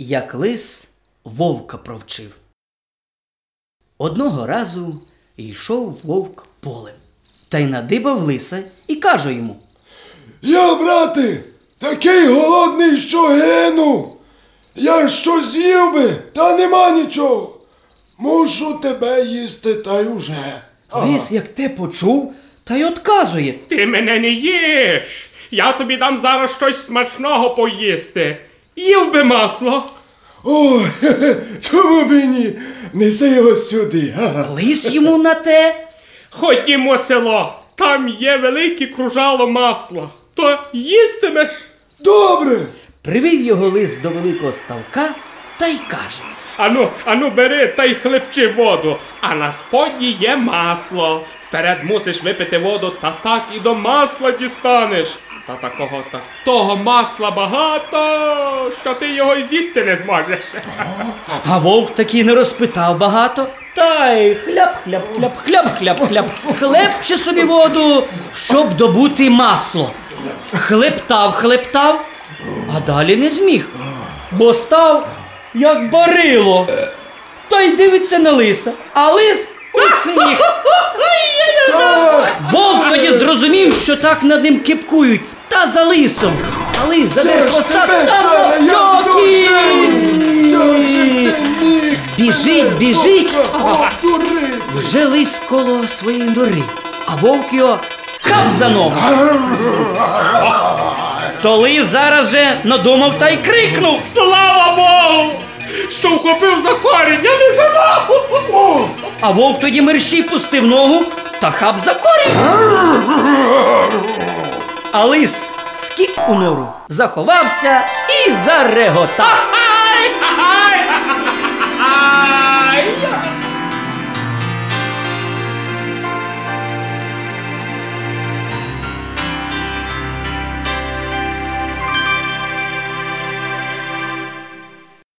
як лис вовка провчив. Одного разу йшов вовк полем, та й надибав лиса і каже йому Я, брате, такий голодний, що гину. Я що з'їв би, та нема нічого. Мушу тебе їсти та й уже. Лис, як те почув, та й отказує. Ти мене не їш. Я тобі дам зараз щось смачного поїсти. Їв би масло. Ой, чому б і ні? Неси його сюди. га. Лис йому на те. Ходімо село. Там є велике кружало масла. То їстимеш. Добре. Привів його лис до великого ставка та й каже. Ану, ану, бери та й хлебчи воду, а на сподні є масло. Вперед мусиш випити воду, та так і до масла дістанеш. Та такого та того масла багато, що ти його й з'їсти не зможеш. А вовк таки не розпитав багато. Та й хляб, хляб, хляб, хляб, хляб, хляб. Хлебче собі воду, щоб добути масло. Хлептав, хлептав, а далі не зміг, бо став як барило. Та й дивиться на лиса, а лис от сміх. Що так над ним кипкують, та за лисом. А лис задер Де хвоста та? Біжить, біжить, вже лис коло своєї нори, а вовк його хап за ногу. То лис зараз же надумав та й крикнув. Слава Богу! Що вхопив за корінь, я не за ногу! А вовк тоді мерщій пустив ногу та хап за корінь. А лис скік у нору, заховався і зареготав.